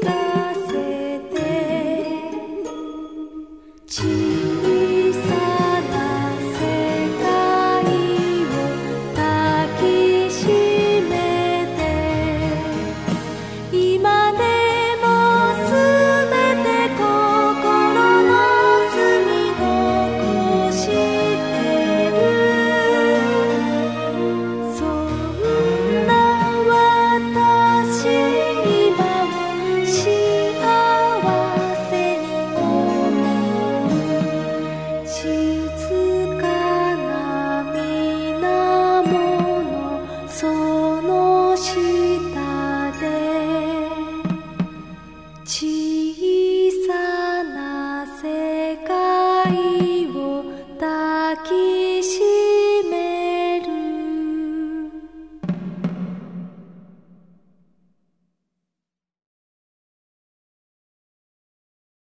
the